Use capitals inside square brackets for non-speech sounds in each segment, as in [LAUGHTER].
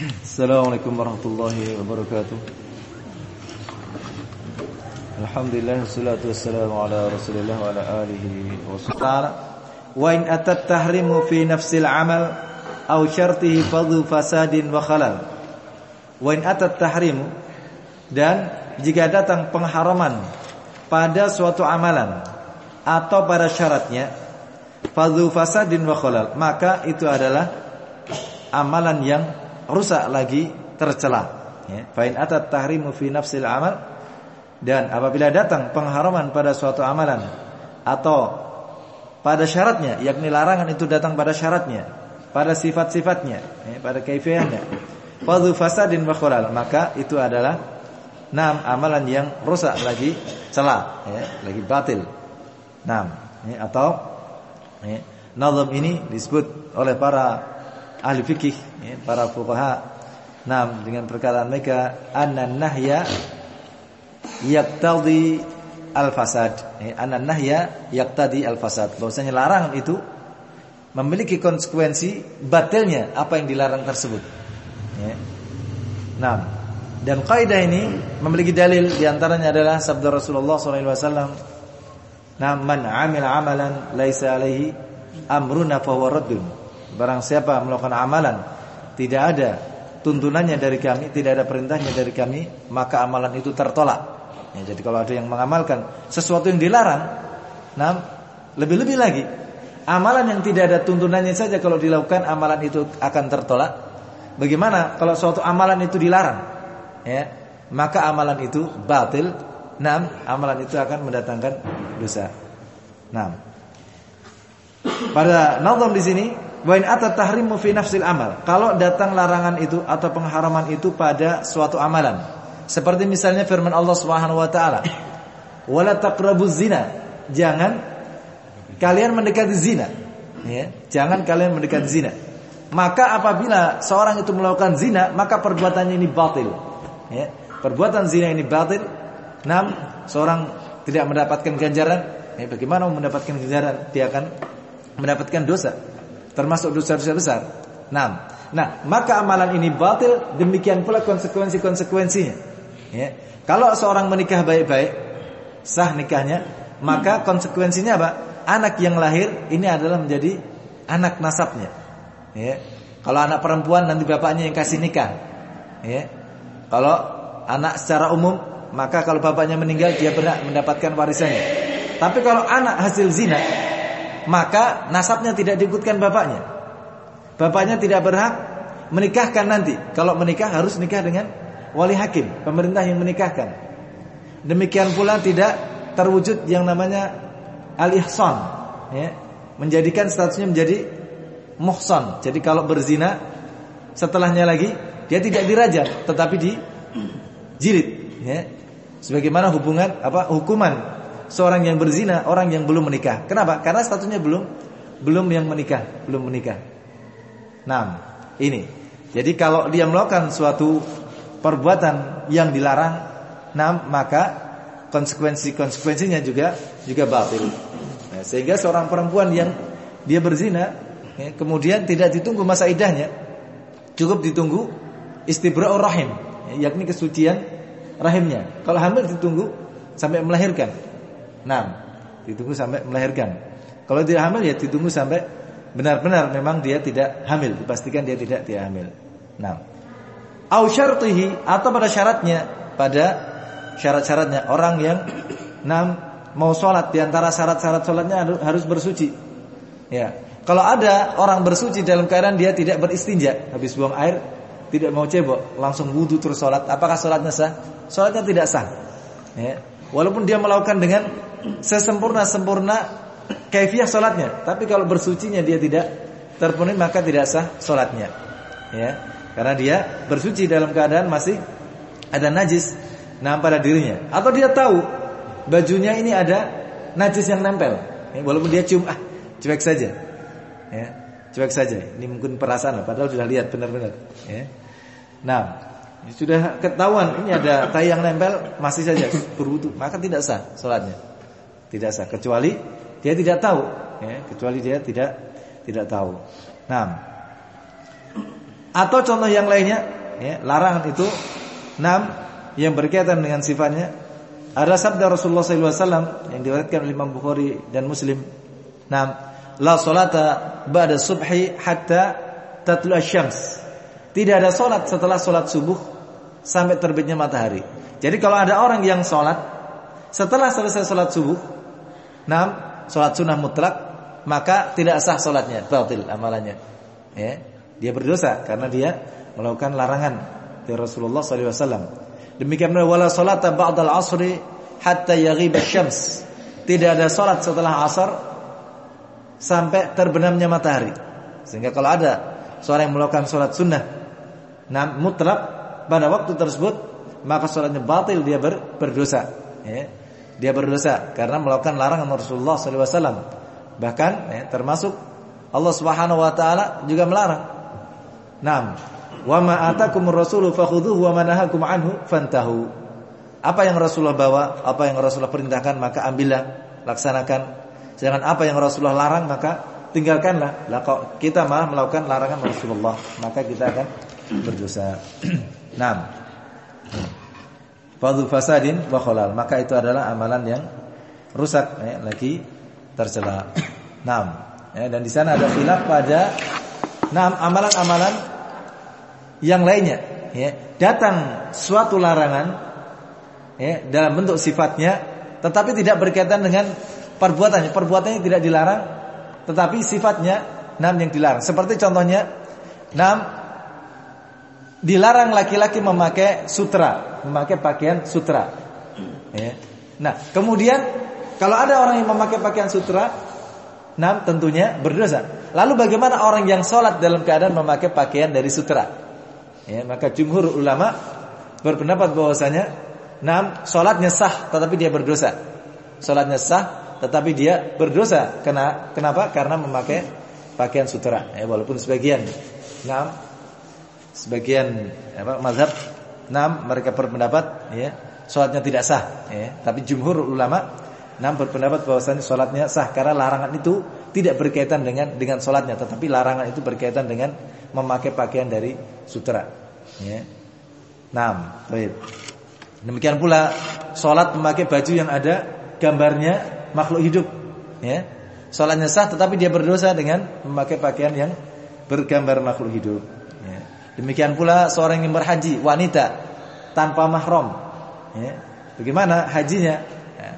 Assalamualaikum warahmatullahi wabarakatuh. Alhamdulillah wassalatu wassalamu ala Rasulillah wa ala alihi wasallam. Wa in atat tahrimu fi nafsil amal aw syartihi fadhu fasadin wa khalal. Wa in atat tahrimu dan jika datang pengharaman pada suatu amalan atau pada syaratnya fadhu fasadin wa khalal, maka itu adalah amalan yang rusak lagi tercela. Ya. Fa in atat tahrimu fi nafsil amal dan apabila datang pengharaman pada suatu amalan atau pada syaratnya, yakni larangan itu datang pada syaratnya, pada sifat-sifatnya, ya, pada kaifiyahnya. Fadhu fasadin wa maka itu adalah enam amalan yang rusak lagi celah, ya, lagi batil. Enam, ya, atau ya, nazam ini disebut oleh para ahli fikih, ya, para fuqaha, enam dengan perkataan mereka anna nahya yaktadi al-fasad. Eh, anan nahya yaktadi al-fasad. Bahwasanya larangan itu memiliki konsekuensi batalnya apa yang dilarang tersebut. Ya. Nah, dan kaidah ini memiliki dalil di antaranya adalah sabda Rasulullah SAW. Nah, man amila amalan laisa alaihi amruna fahuwa. Barang siapa melakukan amalan tidak ada tuntunannya dari kami, tidak ada perintahnya dari kami, maka amalan itu tertolak. Ya, jadi kalau ada yang mengamalkan sesuatu yang dilarang, nah lebih-lebih lagi amalan yang tidak ada tuntunannya saja kalau dilakukan amalan itu akan tertolak. Bagaimana kalau suatu amalan itu dilarang? Ya, maka amalan itu batil. Nah, amalan itu akan mendatangkan dosa. Nah, pada nazam di sini wa in atat tahrimu fi nafsil amal. Kalau datang larangan itu atau pengharaman itu pada suatu amalan, seperti misalnya firman Allah Subhanahu wa taala, "Wala taqrabuz zina." Jangan kalian mendekati zina. Ya, jangan kalian mendekati zina. Maka apabila seorang itu melakukan zina, maka perbuatannya ini batil. Ya, perbuatan zina ini batil. Enam, seorang tidak mendapatkan ganjaran. Ya, bagaimana mendapatkan ganjaran? Dia akan mendapatkan dosa. Termasuk dosa-dosa besar. Enam. Nah, maka amalan ini batil, demikian pula konsekuensi-konsekuensinya. Ya. Kalau seorang menikah baik-baik, sah nikahnya, maka konsekuensinya apa? Anak yang lahir ini adalah menjadi anak nasabnya. Ya. Kalau anak perempuan nanti bapaknya yang kasih nikah. Ya. Kalau anak secara umum, maka kalau bapaknya meninggal dia berhak mendapatkan warisannya. Tapi kalau anak hasil zina, maka nasabnya tidak diikutkan bapaknya. Bapaknya tidak berhak menikahkan nanti. Kalau menikah harus nikah dengan wali hakim, pemerintah yang menikahkan. Demikian pula tidak terwujud yang namanya al-ihsan, ya. Menjadikan statusnya menjadi muhsan. Jadi kalau berzina setelahnya lagi dia tidak dirajam tetapi dijilid, ya. Sebagaimana hubungan apa hukuman seorang yang berzina, orang yang belum menikah. Kenapa? Karena statusnya belum belum yang menikah, belum menikah. Nah, ini. Jadi kalau dia melakukan suatu perbuatan yang dilarang, nah maka konsekuensi-konsekuensinya juga juga batil. Nah, sehingga seorang perempuan yang dia berzina, ya, kemudian tidak ditunggu masa idahnya, cukup ditunggu istibra'ur rahim, ya, yakni kesucian rahimnya. Kalau hamil ditunggu sampai melahirkan. Nah, ditunggu sampai melahirkan. Kalau tidak hamil ya ditunggu sampai benar-benar memang dia tidak hamil, dipastikan dia tidak tidak hamil. Nah, au syartihi atau pada syaratnya pada syarat-syaratnya. Orang yang [CLEARS THROAT] enam mau sholat di antara syarat-syarat sholatnya harus bersuci. Ya. Kalau ada orang bersuci dalam keadaan dia tidak beristinja habis buang air tidak mau cebok langsung wudhu terus sholat. Apakah sholatnya sah? Sholatnya tidak sah. Ya. Walaupun dia melakukan dengan sesempurna sempurna kaifiah sholatnya tapi kalau bersucinya dia tidak terpenuhi maka tidak sah sholatnya ya karena dia bersuci dalam keadaan masih ada najis nah pada dirinya. Atau dia tahu bajunya ini ada najis yang nempel. Ya, walaupun dia cium ah cuek saja. Ya, cuek saja. Ini mungkin perasaan padahal sudah lihat benar-benar. Ya. Nah, sudah ketahuan ini ada tai yang nempel masih saja berwudu, maka tidak sah sholatnya. Tidak sah kecuali dia tidak tahu, ya, kecuali dia tidak tidak tahu. Nah, Atau contoh yang lainnya, ya, larangan itu enam yang berkaitan dengan sifatnya. Ada sabda Rasulullah SAW yang diriwayatkan oleh Imam Bukhari dan Muslim. Enam, la salata ba'da subhi hatta tatlu syams Tidak ada solat setelah solat subuh sampai terbitnya matahari. Jadi kalau ada orang yang solat setelah selesai solat subuh, enam solat sunnah mutlak, maka tidak sah solatnya, batil amalannya. Ya, dia berdosa karena dia melakukan larangan dari Rasulullah SAW. Demikian pula wala salata ba'dal asri hatta yaghib syams Tidak ada salat setelah asar sampai terbenamnya matahari. Sehingga kalau ada seorang yang melakukan salat sunnah nah mutlak pada waktu tersebut maka salatnya batil dia ber, berdosa. Ya. Dia berdosa karena melakukan larangan Rasulullah SAW. Bahkan ya, termasuk Allah Subhanahu Wa Taala juga melarang. Nam Wa ma atakumur rasulu fakhudhuhu wa ma nahakum anhu fantahu. Apa yang Rasulullah bawa, apa yang Rasulullah perintahkan maka ambillah, laksanakan. Jangan apa yang Rasulullah larang maka tinggalkanlah. Lah kok kita malah melakukan larangan Rasulullah, maka kita akan berdosa. [CLEARS THROAT] Naam. Fadhu fasadin wa khalal. Maka itu adalah amalan yang rusak ya, lagi tercela. Naam. Ya, dan di sana ada khilaf pada naam amalan-amalan yang lainnya ya datang suatu larangan ya dalam bentuk sifatnya tetapi tidak berkaitan dengan perbuatannya perbuatannya tidak dilarang tetapi sifatnya enam yang dilarang seperti contohnya enam dilarang laki-laki memakai sutra memakai pakaian sutra ya. nah kemudian kalau ada orang yang memakai pakaian sutra enam tentunya berdosa lalu bagaimana orang yang sholat dalam keadaan memakai pakaian dari sutra Ya, maka jumhur ulama berpendapat bahwasanya enam salatnya sah tetapi dia berdosa. Salatnya sah tetapi dia berdosa. Kena, kenapa? Karena memakai pakaian sutra. Ya, walaupun sebagian enam sebagian apa mazhab enam mereka berpendapat ya salatnya tidak sah ya. Tapi jumhur ulama enam berpendapat bahwasanya salatnya sah karena larangan itu tidak berkaitan dengan dengan salatnya tetapi larangan itu berkaitan dengan memakai pakaian dari sutra. Ya. Naam, baik. Demikian pula sholat memakai baju yang ada gambarnya makhluk hidup. Ya. Sholatnya sah tetapi dia berdosa dengan memakai pakaian yang bergambar makhluk hidup. Demikian pula seorang yang berhaji wanita tanpa mahram. Ya. Bagaimana hajinya? Ya.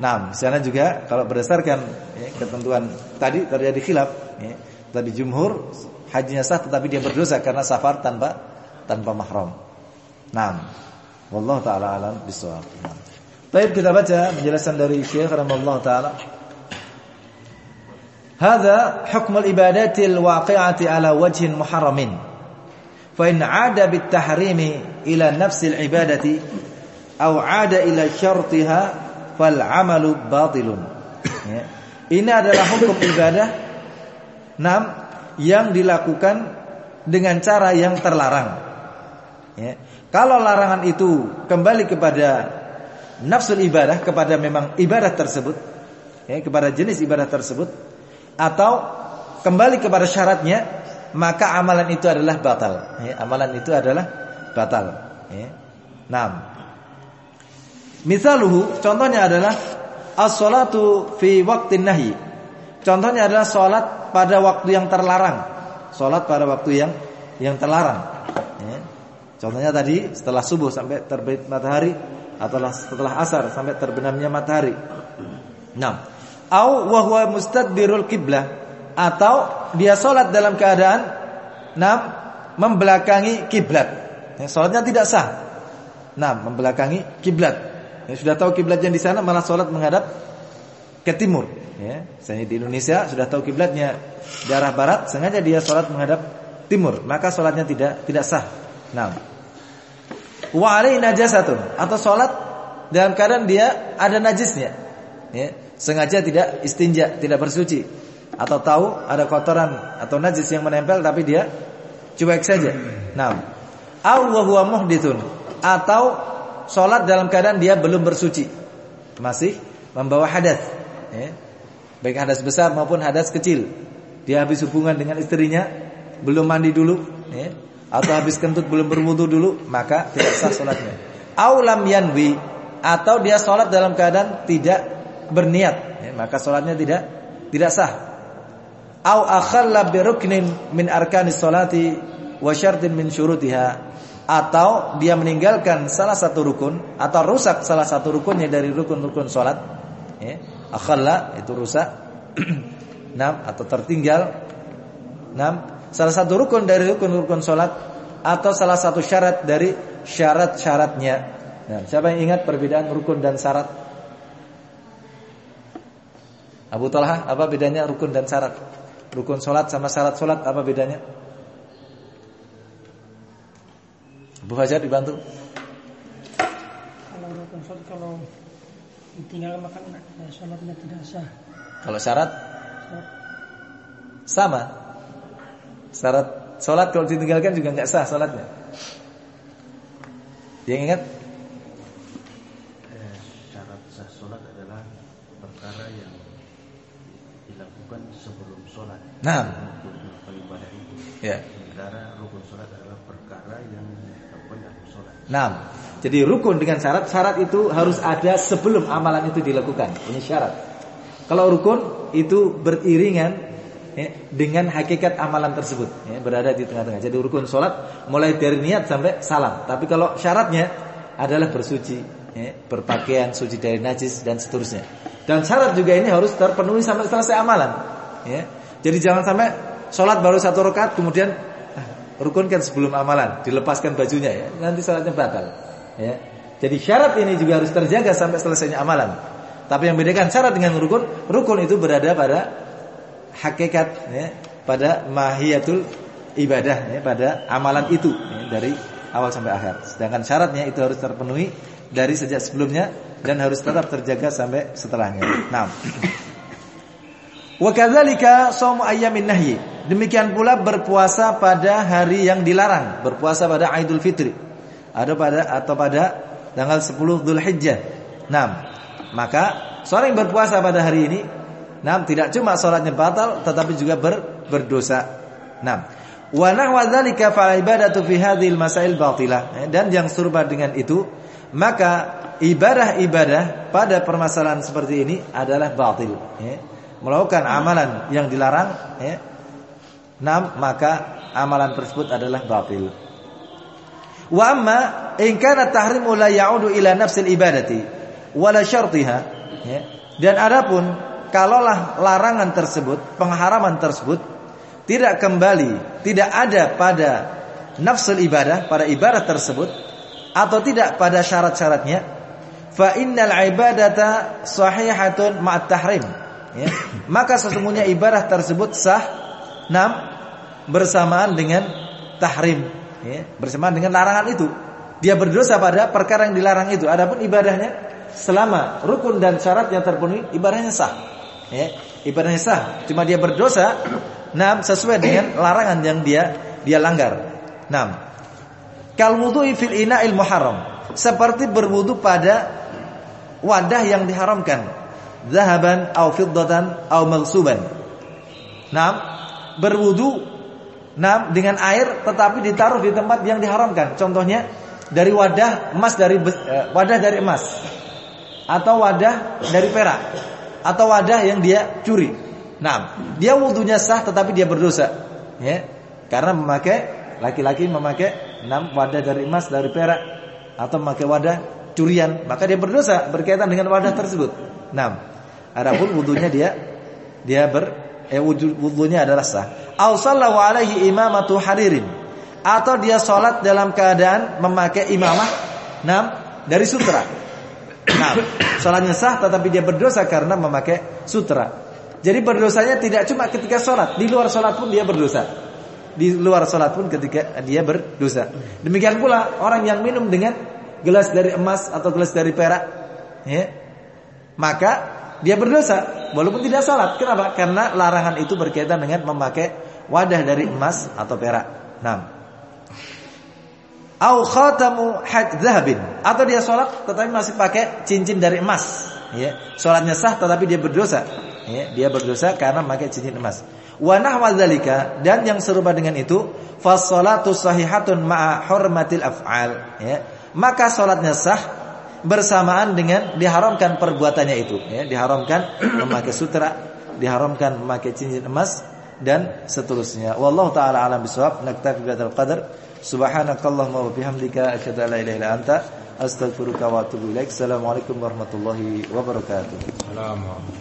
Nah, sana juga kalau berdasarkan ya, ketentuan tadi terjadi khilaf. Ya. Tadi jumhur hajinya sah tetapi dia berdosa karena safar tanpa tanpa mahram. Naam. Wallahu taala alam bisawab. Baik kita baca penjelasan dari Syekh rahimahullah taala. Hadza hukm al-ibadat al-waqi'ati ala wajhin muharramin. Bit-tahrim ila nafs al-ibadati aw 'ada ila syartiha fal 'amalu batilun. Ya. Ini adalah hukum ibadah enam yang dilakukan dengan cara yang terlarang. Ya. Kalau larangan itu kembali kepada nafsul ibadah, kepada memang ibadah tersebut, ya, kepada jenis ibadah tersebut, atau kembali kepada syaratnya, maka amalan itu adalah batal. Ya, amalan itu adalah batal. Ya. Nah, misaluhu, contohnya adalah as-salatu fi waktu nahi. Contohnya adalah sholat pada waktu yang terlarang. Sholat pada waktu yang yang terlarang. Ya. Contohnya tadi setelah subuh sampai terbit matahari atau setelah asar sampai terbenamnya matahari. Nah, au wa huwa mustadbirul kiblah atau dia sholat dalam keadaan nah membelakangi kiblat. Ya, sholatnya tidak sah. Nah, membelakangi kiblat. Ya, sudah tahu kiblatnya di sana malah sholat menghadap ke timur. Ya, misalnya di Indonesia sudah tahu kiblatnya di arah barat, sengaja dia sholat menghadap timur, maka sholatnya tidak tidak sah. Nah, wa alaihi najasatun atau salat dalam keadaan dia ada najisnya. Ya, sengaja tidak istinja, tidak bersuci atau tahu ada kotoran atau najis yang menempel tapi dia cuek saja. Nah, aw wa huwa muhditsun atau salat dalam keadaan dia belum bersuci. Masih membawa hadas, ya. Baik hadas besar maupun hadas kecil. Dia habis hubungan dengan istrinya, belum mandi dulu, ya. atau habis kentut belum berwudu dulu, maka tidak sah salatnya. Aulam yanwi atau dia salat dalam keadaan tidak berniat, ya, maka salatnya tidak tidak sah. Au akhalla bi ruknin min arkanis salati wa syartin min syurutiha atau dia meninggalkan salah satu rukun atau rusak salah satu rukunnya dari rukun-rukun salat ya akhalla itu rusak [CLEARS THROAT] enam atau tertinggal enam salah satu rukun dari rukun-rukun salat atau salah satu syarat dari syarat-syaratnya. Nah, siapa yang ingat perbedaan rukun dan syarat? Abu Talha, apa bedanya rukun dan syarat? Rukun salat sama syarat salat apa bedanya? Abu Fajar dibantu. Kalau rukun salat kalau ditinggal maka salatnya tidak sah. Kalau syarat? Sama. Syarat sholat kalau ditinggalkan juga nggak sah sholatnya. Yang ingat? Eh, syarat sah sholat adalah perkara yang dilakukan sebelum sholat. Nah, untuk ibadah itu. Ya. Sementara rukun sholat adalah perkara yang dilakukan dalam sholat. Nah, jadi rukun dengan syarat, syarat itu harus ada sebelum amalan itu dilakukan. Ini syarat. Kalau rukun itu beriringan ya, dengan hakikat amalan tersebut ya, berada di tengah-tengah. Jadi rukun sholat mulai dari niat sampai salam. Tapi kalau syaratnya adalah bersuci, ya, berpakaian suci dari najis dan seterusnya. Dan syarat juga ini harus terpenuhi sampai selesai amalan. Ya. Jadi jangan sampai sholat baru satu rakaat kemudian ah, rukun kan sebelum amalan dilepaskan bajunya ya nanti sholatnya batal. Ya. Jadi syarat ini juga harus terjaga sampai selesainya amalan. Tapi yang bedakan syarat dengan rukun, rukun itu berada pada hakikat ya, pada mahiyatul ibadah ya, pada amalan itu ya, dari awal sampai akhir. Sedangkan syaratnya itu harus terpenuhi dari sejak sebelumnya dan harus tetap terjaga sampai setelahnya. Nah. Wa kadzalika shaum ayyamin nahyi. Demikian pula berpuasa pada hari yang dilarang, berpuasa pada Idul Fitri. Ada pada atau pada tanggal 10 Dzulhijjah. Nah, maka seorang yang berpuasa pada hari ini Nah, tidak cuma sholatnya batal, tetapi juga ber, berdosa. Nah, wa nahwa dzalika fa ibadatu fi hadhil masail batilah. Eh, dan yang serupa dengan itu, maka ibadah-ibadah pada permasalahan seperti ini adalah batil. Ya. Melakukan amalan yang dilarang, ya. Nah, maka amalan tersebut adalah batil. Wa amma in kana tahrimu la ya'udu ila nafsil ibadati wala syartiha. Ya. Dan adapun kalaulah larangan tersebut, pengharaman tersebut tidak kembali, tidak ada pada nafsul ibadah, pada ibadah tersebut atau tidak pada syarat-syaratnya, fa innal ibadata sahihatun ma'at tahrim. Ya. Maka sesungguhnya ibadah tersebut sah nam bersamaan dengan tahrim, ya. bersamaan dengan larangan itu. Dia berdosa pada perkara yang dilarang itu. Adapun ibadahnya selama rukun dan syaratnya terpenuhi, ibadahnya sah ya, ibadahnya sah. Cuma dia berdosa, nah sesuai dengan larangan yang dia dia langgar. Nah, kal wudu'i fil ina'il muharram, seperti berwudu pada wadah yang diharamkan, zahaban au fiddatan au maghsuban. Nah, berwudu nah dengan air tetapi ditaruh di tempat yang diharamkan. Contohnya dari wadah emas dari eh, wadah dari emas atau wadah dari perak atau wadah yang dia curi. Nah, dia wudhunya sah tetapi dia berdosa. Ya. Karena memakai laki-laki memakai enam wadah dari emas dari perak atau memakai wadah curian, maka dia berdosa berkaitan dengan wadah tersebut. Nah, adapun wudhunya dia dia ber eh wudhunya adalah sah. Au sallallahu alaihi imamatu haririn atau dia sholat dalam keadaan memakai imamah enam dari sutra. Nah, sholatnya sah tetapi dia berdosa karena memakai sutra. Jadi berdosanya tidak cuma ketika sholat, di luar sholat pun dia berdosa. Di luar sholat pun ketika dia berdosa. Demikian pula orang yang minum dengan gelas dari emas atau gelas dari perak, ya, maka dia berdosa walaupun tidak sholat. Kenapa? Karena larangan itu berkaitan dengan memakai wadah dari emas atau perak. Nah, au khatamu zahabin atau dia sholat tetapi masih pakai cincin dari emas ya sholatnya sah tetapi dia berdosa ya dia berdosa karena memakai cincin emas wa nahwa dan yang serupa dengan itu fasolatu sahihatun ma'a hurmatil af'al ya. Maka salatnya sah bersamaan dengan diharamkan perbuatannya itu ya. Diharamkan [CLEARS THROAT] memakai sutra, diharamkan memakai cincin emas dan seterusnya. Wallahu taala alam bisawab. Naktafi bihadzal qadar. Subhanakallahumma wa bihamdika asyhadu an la ilaha illa anta astaghfiruka wa atubu ilaik. Assalamualaikum warahmatullahi wabarakatuh. Assalamualaikum